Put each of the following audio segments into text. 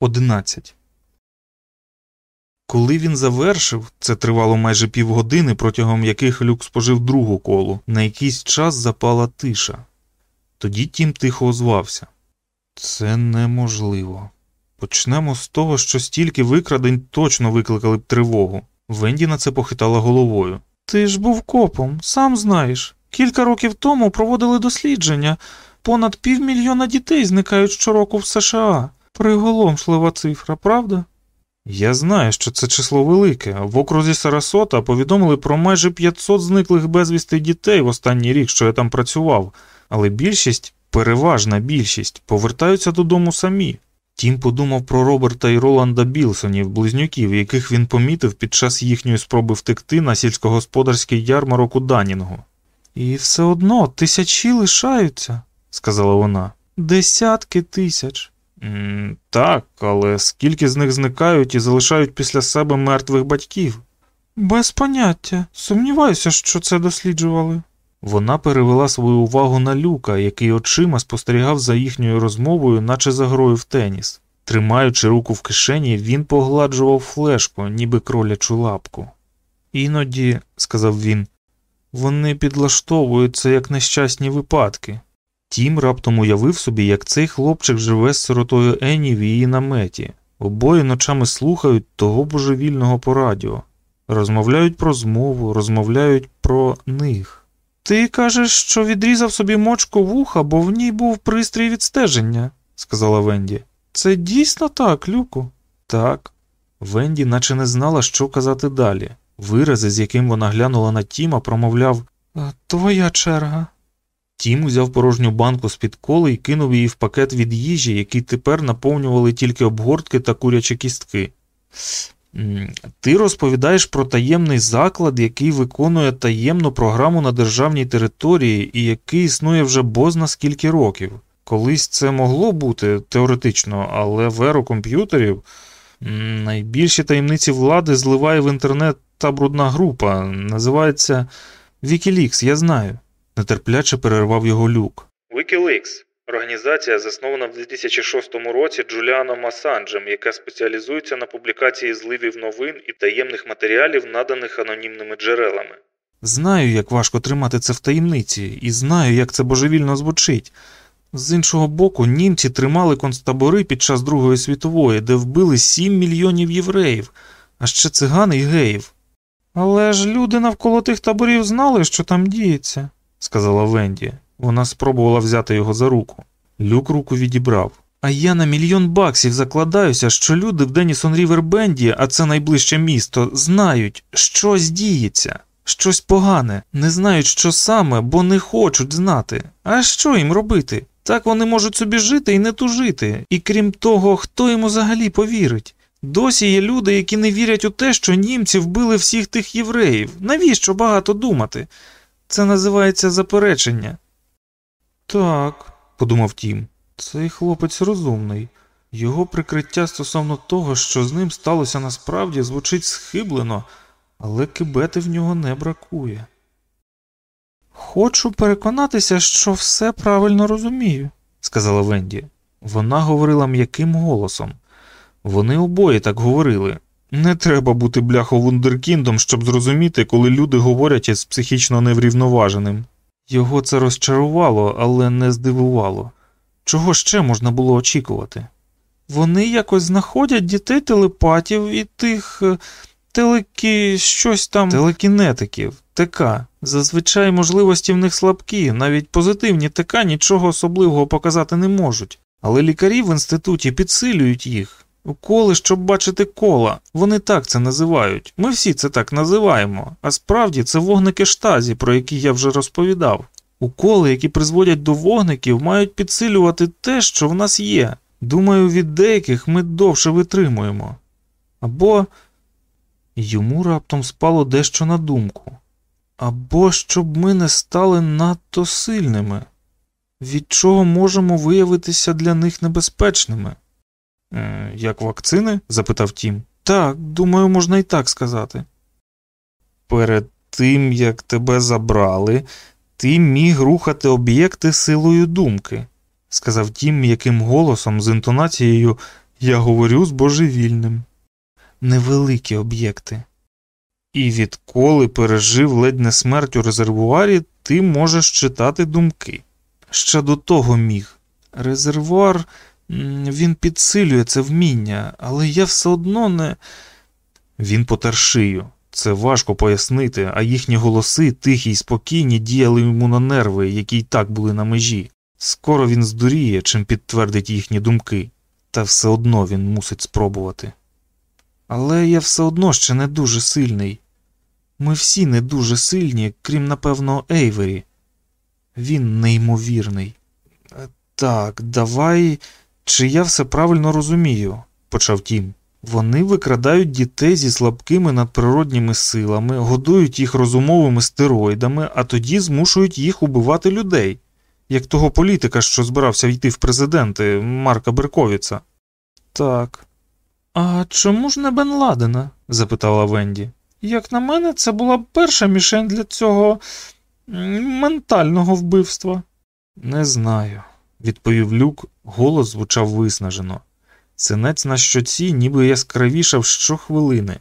11. Коли він завершив, це тривало майже півгодини, протягом яких люк спожив другу колу, на якийсь час запала тиша. Тоді тім тихо озвався. Це неможливо. Почнемо з того, що стільки викрадень точно викликали б тривогу. Венді на це похитала головою. Ти ж був копом, сам знаєш. Кілька років тому проводили дослідження. Понад півмільйона дітей зникають щороку в США. Приголомшлива цифра, правда? Я знаю, що це число велике. В окрузі Сарасота повідомили про майже 500 зниклих безвісти дітей в останній рік, що я там працював, але більшість, переважна більшість, повертаються додому самі. Тім подумав про Роберта і Роланда Білсонів, близнюків, яких він помітив під час їхньої спроби втекти на сільськогосподарський ярмарок у Данінгу. І все одно тисячі лишаються, сказала вона. Десятки тисяч. Так, але скільки з них зникають і залишають після себе мертвих батьків? Без поняття. Сумніваюся, що це досліджували. Вона перевела свою увагу на люка, який очима спостерігав за їхньою розмовою, наче за грою в теніс. Тримаючи руку в кишені, він погладжував флешку, ніби кролячу лапку. Іноді, сказав він, вони підлаштовуються як нещасні випадки. Тім раптом уявив собі, як цей хлопчик живе з сиротою Ені в її наметі. Обоє ночами слухають того божевільного по радіо, розмовляють про змову, розмовляють про них. Ти кажеш, що відрізав собі мочку вуха, бо в ній був пристрій відстеження, сказала Венді. Це дійсно так, Люку? Так. Венді наче не знала, що казати далі. Вирази, з яким вона глянула на Тіма, промовляв Твоя черга. Тім узяв порожню банку з під коли і кинув її в пакет від їжі, який тепер наповнювали тільки обгортки та курячі кістки. Ти розповідаєш про таємний заклад, який виконує таємну програму на державній території і який існує вже бозна скільки років. Колись це могло бути теоретично, але в еру комп'ютерів найбільші таємниці влади зливає в інтернет та брудна група. Називається Wikileaks, я знаю нетерпляче перервав його люк. Wikileaks – організація, заснована в 2006 році Джуліаном Асанджем, яка спеціалізується на публікації зливів новин і таємних матеріалів, наданих анонімними джерелами. Знаю, як важко тримати це в таємниці, і знаю, як це божевільно звучить. З іншого боку, німці тримали концтабори під час Другої світової, де вбили 7 мільйонів євреїв, а ще циган і геїв. Але ж люди навколо тих таборів знали, що там діється сказала Венді. Вона спробувала взяти його за руку. Люк руку відібрав. А я на мільйон баксів закладаюся, що люди в Денісон Рівербенді, а це найближче місто, знають, щось діється, щось погане, не знають, що саме, бо не хочуть знати. А що їм робити? Так вони можуть собі жити і не тужити. І крім того, хто йому взагалі повірить? Досі є люди, які не вірять у те, що німці вбили всіх тих євреїв. Навіщо багато думати? Це називається заперечення. Так, подумав Тім, цей хлопець розумний. Його прикриття стосовно того, що з ним сталося насправді, звучить схиблено, але кибети в нього не бракує. Хочу переконатися, що все правильно розумію, сказала Венді. Вона говорила м'яким голосом. Вони обоє так говорили, не треба бути бляхо-вундеркіндом, щоб зрозуміти, коли люди говорять із психічно неврівноваженим. Його це розчарувало, але не здивувало. Чого ще можна було очікувати? Вони якось знаходять дітей телепатів і тих е, телекі щось там телекінетиків, ТК. Зазвичай можливості в них слабкі, навіть позитивні ТК нічого особливого показати не можуть, але лікарі в інституті підсилюють їх. Уколи, щоб бачити кола. Вони так це називають. Ми всі це так називаємо. А справді це вогники штазі, про які я вже розповідав. Уколи, які призводять до вогників, мають підсилювати те, що в нас є. Думаю, від деяких ми довше витримуємо. Або йому раптом спало дещо на думку. Або щоб ми не стали надто сильними, від чого можемо виявитися для них небезпечними. Е, як вакцини? запитав Тім. Так, думаю, можна і так сказати. Перед тим, як тебе забрали, ти міг рухати об'єкти силою думки, сказав Тім м'яким голосом з інтонацією, Я говорю з божевільним. Невеликі об'єкти. І відколи пережив ледь не смерть у резервуарі, ти можеш читати думки. Ще до того міг. Резервуар він підсилює це вміння, але я все одно не. Він потер шию. Це важко пояснити, а їхні голоси, тихі й спокійні, діяли йому на нерви, які й так були на межі. Скоро він здуріє, чим підтвердить їхні думки, та все одно він мусить спробувати. Але я все одно ще не дуже сильний. Ми всі не дуже сильні, крім, напевно, Ейвері. Він неймовірний. Е, так, давай. Чи я все правильно розумію, почав Тім. Вони викрадають дітей зі слабкими надприродніми силами, годують їх розумовими стероїдами, а тоді змушують їх убивати людей, як того політика, що збирався йти в президенти Марка Берковіца. Так. А чому ж не Бен Ладена? запитала Венді. Як на мене, це була перша мішень для цього ментального вбивства. Не знаю, відповів люк, голос звучав виснажено. Синець на щоці ніби яскравішав щохвилини.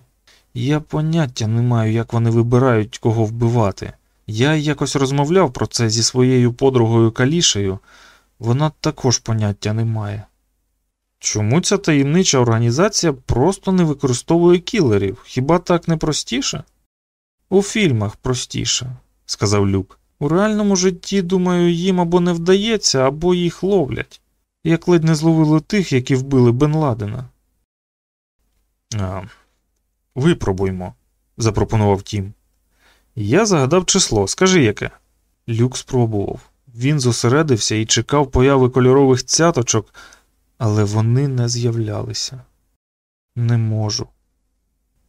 Я поняття не маю, як вони вибирають, кого вбивати. Я якось розмовляв про це зі своєю подругою Калішею, вона також поняття не має. Чому ця таємнича організація просто не використовує кілерів? Хіба так не простіше? У фільмах простіше, сказав Люк. У реальному житті, думаю, їм або не вдається, або їх ловлять як ледь не зловили тих, які вбили Бен Ладена. А, Випробуймо, запропонував Тім. Я загадав число, скажи яке. Люк спробував. Він зосередився і чекав появи кольорових цяточок, але вони не з'являлися. Не можу.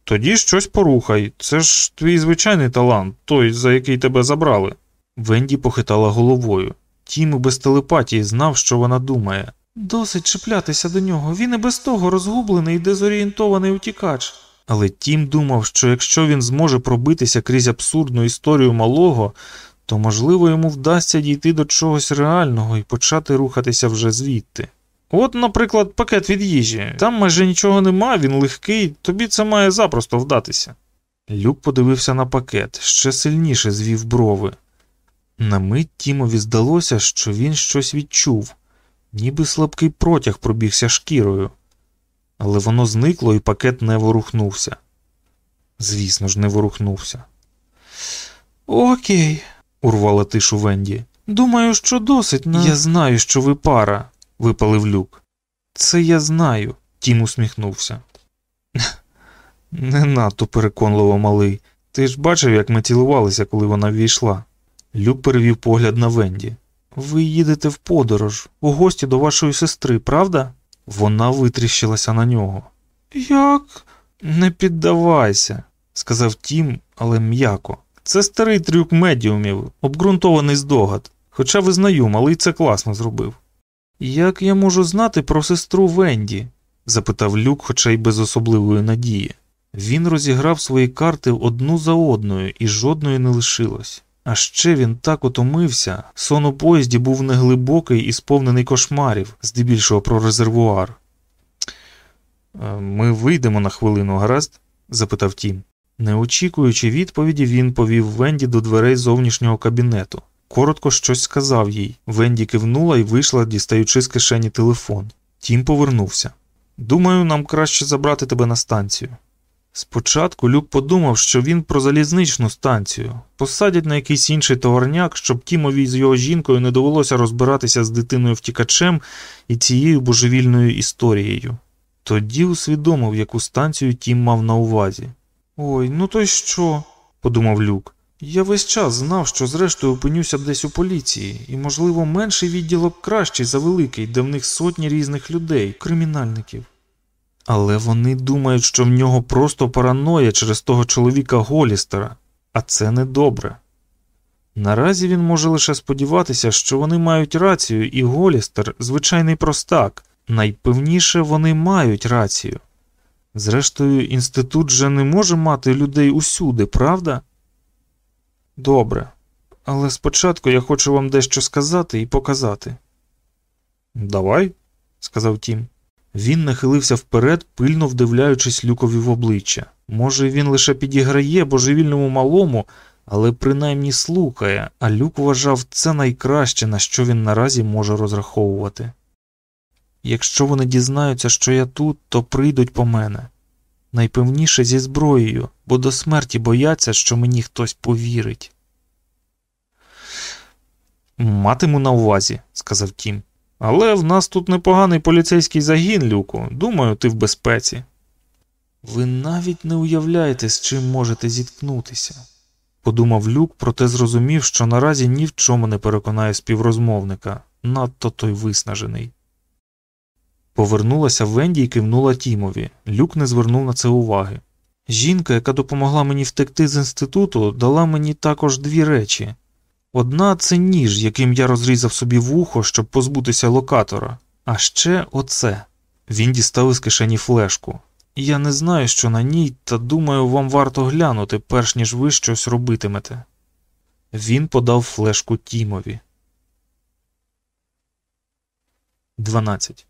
Тоді щось порухай. Це ж твій звичайний талант, той, за який тебе забрали. Венді похитала головою. Тім без телепатії знав, що вона думає. Досить чіплятися до нього, він і без того розгублений і дезорієнтований утікач. Але Тім думав, що якщо він зможе пробитися крізь абсурдну історію малого, то, можливо, йому вдасться дійти до чогось реального і почати рухатися вже звідти. От, наприклад, пакет від їжі. Там майже нічого нема, він легкий, тобі це має запросто вдатися. Люк подивився на пакет, ще сильніше звів брови. На мить Тімові здалося, що він щось відчув, ніби слабкий протяг пробігся шкірою, але воно зникло і пакет не ворухнувся. Звісно ж, не ворухнувся. Окей, урвала тишу Венді. Думаю, що досить на. Я знаю, що ви пара, випалив люк. Це я знаю, Тім усміхнувся. Не надто переконливо малий. Ти ж бачив, як ми цілувалися, коли вона ввійшла. Люк перевів погляд на Венді. Ви їдете в подорож, у гості до вашої сестри, правда? Вона витріщилася на нього. Як? Не піддавайся, сказав Тім, але м'яко. Це старий трюк медіумів, обґрунтований здогад. Хоча визнаю, малий це класно зробив. Як я можу знати про сестру Венді? запитав Люк, хоча й без особливої надії. Він розіграв свої карти одну за одною, і жодної не лишилось. А ще він так отомився, сон у поїзді був неглибокий і сповнений кошмарів, здебільшого про резервуар. «Е, ми вийдемо на хвилину, гаразд? запитав Тім. Не очікуючи відповіді, він повів Венді до дверей зовнішнього кабінету. Коротко щось сказав їй. Венді кивнула і вийшла, дістаючи з кишені телефон. Тім повернувся. Думаю, нам краще забрати тебе на станцію. Спочатку Люк подумав, що він про залізничну станцію, посадять на якийсь інший товарняк, щоб Тімові з його жінкою не довелося розбиратися з дитиною втікачем і цією божевільною історією. Тоді усвідомив, яку станцію Тім мав на увазі. Ой, ну то й що? подумав Люк. Я весь час знав, що зрештою опинюся десь у поліції, і, можливо, менший відділок кращий за великий, де в них сотні різних людей, кримінальників. Але вони думають, що в нього просто параноя через того чоловіка Голістера, а це недобре. Наразі він може лише сподіватися, що вони мають рацію, і Голістер звичайний простак. Найпевніше вони мають рацію. Зрештою, інститут же не може мати людей усюди, правда? Добре. Але спочатку я хочу вам дещо сказати і показати. Давай, сказав Тім. Він нахилився вперед, пильно вдивляючись люкові в обличчя. Може, він лише підіграє божевільному малому, але принаймні слухає, а люк вважав це найкраще, на що він наразі може розраховувати. Якщо вони дізнаються, що я тут, то прийдуть по мене. Найпевніше зі зброєю, бо до смерті бояться, що мені хтось повірить. Матиму на увазі, сказав Тім. Але в нас тут непоганий поліцейський загін, Люку. Думаю, ти в безпеці. Ви навіть не уявляєте, з чим можете зіткнутися, подумав Люк, проте зрозумів, що наразі ні в чому не переконає співрозмовника, надто той виснажений. Повернулася Венді і кивнула Тімові. Люк не звернув на це уваги. Жінка, яка допомогла мені втекти з інституту, дала мені також дві речі одна це ніж, яким я розрізав собі вухо, щоб позбутися локатора, а ще оце. Він дістав із кишені флешку. Я не знаю, що на ній, та думаю, вам варто глянути, перш ніж ви щось робитимете. Він подав флешку Тімові. 12.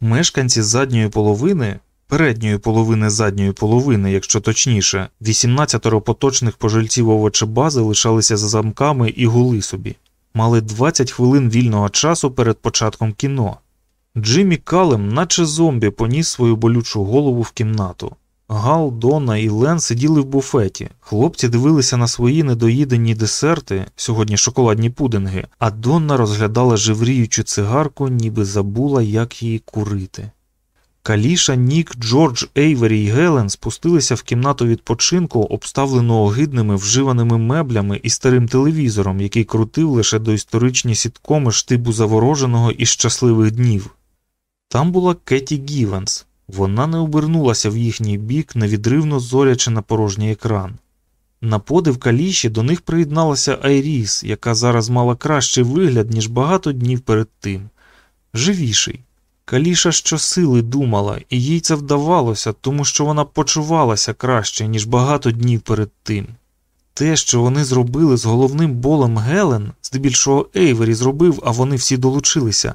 Мешканці задньої половини, передньої половини задньої половини, якщо точніше, 18 поточних пожильців овочебази лишалися за замками і гули собі, мали 20 хвилин вільного часу перед початком кіно. Джиммі Калем, наче зомбі, поніс свою болючу голову в кімнату. Гал, Дона і Лен сиділи в буфеті. Хлопці дивилися на свої недоїдені десерти, сьогодні шоколадні пудинги, а Донна розглядала живріючу цигарку, ніби забула, як її курити. Каліша, Нік, Джордж, Ейвері і Гелен спустилися в кімнату відпочинку, обставлену огидними вживаними меблями і старим телевізором, який крутив лише доісторичні ситкоми штибу завороженого і щасливих днів. Там була Кеті Гівенс. Вона не обернулася в їхній бік, невідривно зорячи на порожній екран. На подив Каліші до них приєдналася Айріс, яка зараз мала кращий вигляд, ніж багато днів перед тим. Живіший. Каліша щосили думала, і їй це вдавалося, тому що вона почувалася краще, ніж багато днів перед тим. Те, що вони зробили з головним болем Гелен, здебільшого Ейвері зробив, а вони всі долучилися,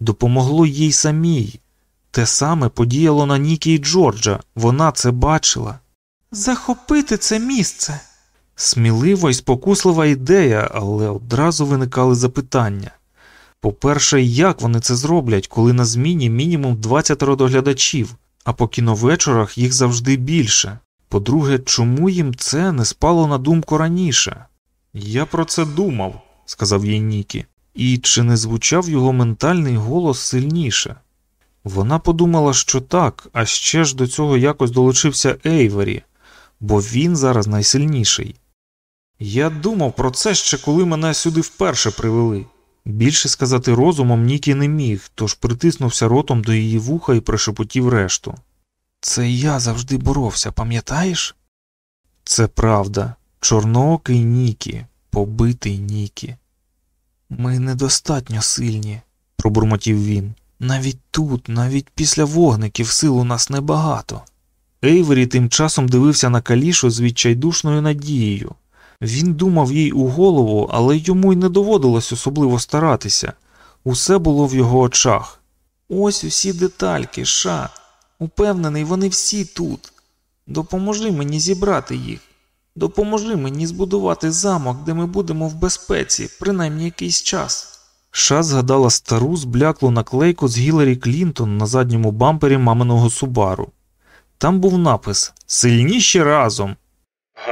допомогло їй самій. Те саме подіяло на Нікі і Джорджа, вона це бачила. Захопити це місце. Смілива і спокуслива ідея, але одразу виникали запитання. По-перше, як вони це зроблять, коли на зміні мінімум 20 доглядачів, а по кіновечорах їх завжди більше. По-друге, чому їм це не спало на думку раніше? Я про це думав, сказав їй Нікі, і чи не звучав його ментальний голос сильніше? Вона подумала, що так, а ще ж до цього якось долучився Ейвері, бо він зараз найсильніший. Я думав про це ще коли мене сюди вперше привели. Більше сказати розумом Нікі не міг, тож притиснувся ротом до її вуха і пришепотів решту. Це я завжди боровся, пам'ятаєш? Це правда, чорноокий Нікі, побитий Нікі. Ми недостатньо сильні, пробурмотів він. Навіть тут, навіть після вогників сил у нас небагато. Ейвері тим часом дивився на калішу з відчайдушною надією. Він думав їй у голову, але йому й не доводилось особливо старатися. Усе було в його очах. Ось усі детальки, ша. Упевнений, вони всі тут. Допоможи мені зібрати їх. Допоможи мені збудувати замок, де ми будемо в безпеці, принаймні якийсь час. Ша згадала стару збляклу наклейку з Гіларі Клінтон на задньому бампері маминого Субару. Там був напис Сильніші разом.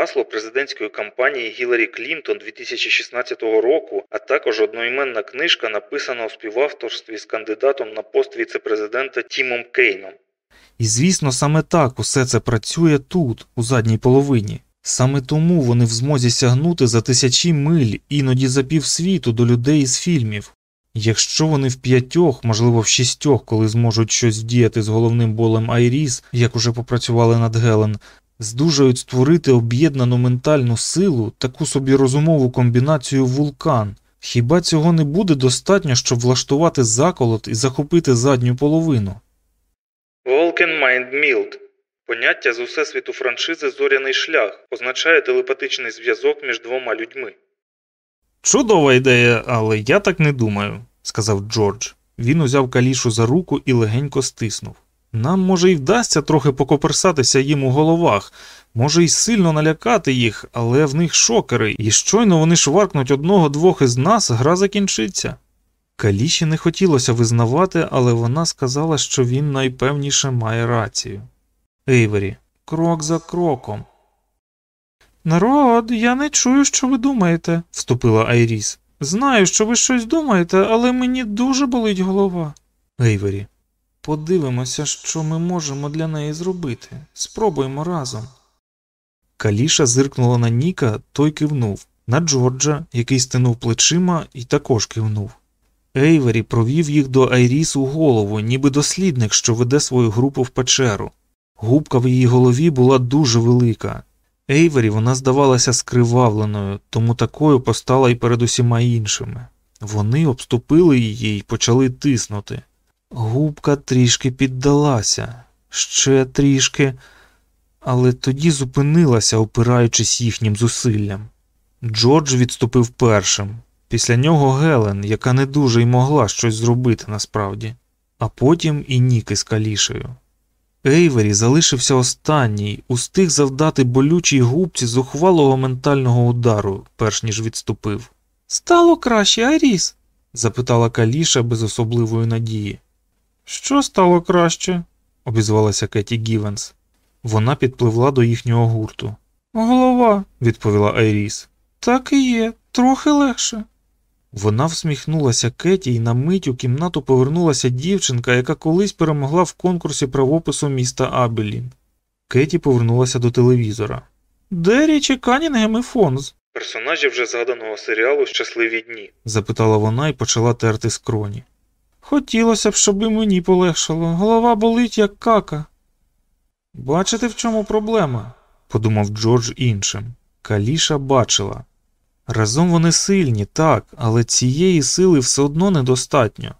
Гасло президентської кампанії Гіларі Клінтон 2016 року, а також одноіменна книжка, написана у співавторстві з кандидатом на пост віцепрезидента Тімом Кейном. І звісно, саме так усе це працює тут, у задній половині. Саме тому вони в змозі сягнути за тисячі миль, іноді за півсвіту до людей із фільмів. Якщо вони в п'ятьох, можливо в шістьох, коли зможуть щось вдіяти з головним болем Айріс, як уже попрацювали над Гелен, здужають створити об'єднану ментальну силу, таку собі розумову комбінацію вулкан. Хіба цього не буде достатньо, щоб влаштувати заколот і захопити задню половину? Vulcan Mind Mild Поняття з усесвіту франшизи Зоряний шлях означає телепатичний зв'язок між двома людьми. Чудова ідея, але я так не думаю, сказав Джордж. Він узяв калішу за руку і легенько стиснув. Нам, може, і вдасться трохи покоперсатися їм у головах, може, й сильно налякати їх, але в них шокери, і щойно вони шваркнуть одного-двох із нас, гра закінчиться. Каліші не хотілося визнавати, але вона сказала, що він найпевніше має рацію. Ейвері, крок за кроком. Народ, я не чую, що ви думаєте, вступила Айріс. Знаю, що ви щось думаєте, але мені дуже болить голова. Ейвері, подивимося, що ми можемо для неї зробити. Спробуємо разом. Каліша зиркнула на Ніка, той кивнув, на Джорджа, який стенув плечима, і також кивнув. Ейвері провів їх до Айріс у голову, ніби дослідник, що веде свою групу в печеру. Губка в її голові була дуже велика. Ейвері вона здавалася скривавленою, тому такою постала й перед усіма іншими. Вони обступили її і почали тиснути. Губка трішки піддалася, ще трішки, але тоді зупинилася, опираючись їхнім зусиллям. Джордж відступив першим, після нього Гелен, яка не дуже й могла щось зробити насправді, а потім і Ніки з калішею. Ейвері залишився останній, устиг завдати болючій губці зухвалого ментального удару, перш ніж відступив. Стало краще, Айріс? запитала Каліша без особливої надії. Що стало краще? обізвалася Кеті Гівенс. Вона підпливла до їхнього гурту. Голова, відповіла Айріс. Так і є, трохи легше. Вона всміхнулася Кеті і на мить у кімнату повернулася дівчинка, яка колись перемогла в конкурсі правопису міста Абелін. Кеті повернулася до телевізора. Де річі Канінгем і Фонз? Персонажі вже згаданого серіалу Щасливі дні? запитала вона і почала терти скроні. Хотілося б, щоб і мені полегшало. Голова болить, як кака. Бачите, в чому проблема? подумав Джордж іншим. Каліша бачила. Разом вони сильні, так, але цієї сили все одно недостатньо.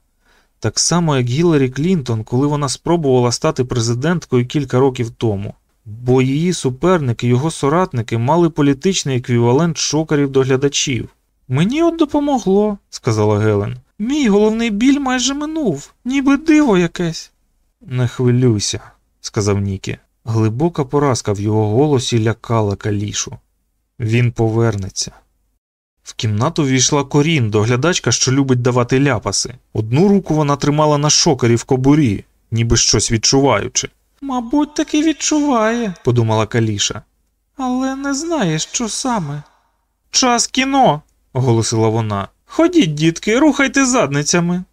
Так само, як Гіларі Клінтон, коли вона спробувала стати президенткою кілька років тому, бо її суперники, його соратники мали політичний еквівалент шокерів до глядачів. Мені от допомогло, сказала Гелен. Мій головний біль майже минув, ніби диво якесь. Не хвилюйся, сказав Нікі. Глибока поразка в його голосі лякала калішу. Він повернеться. В кімнату війшла Корін, доглядачка, що любить давати ляпаси. Одну руку вона тримала на шокері в кобурі, ніби щось відчуваючи. Мабуть, таки відчуває, подумала Каліша. Але не знає, що саме. Час кіно, оголосила вона. Ходіть, дітки, рухайте задницями.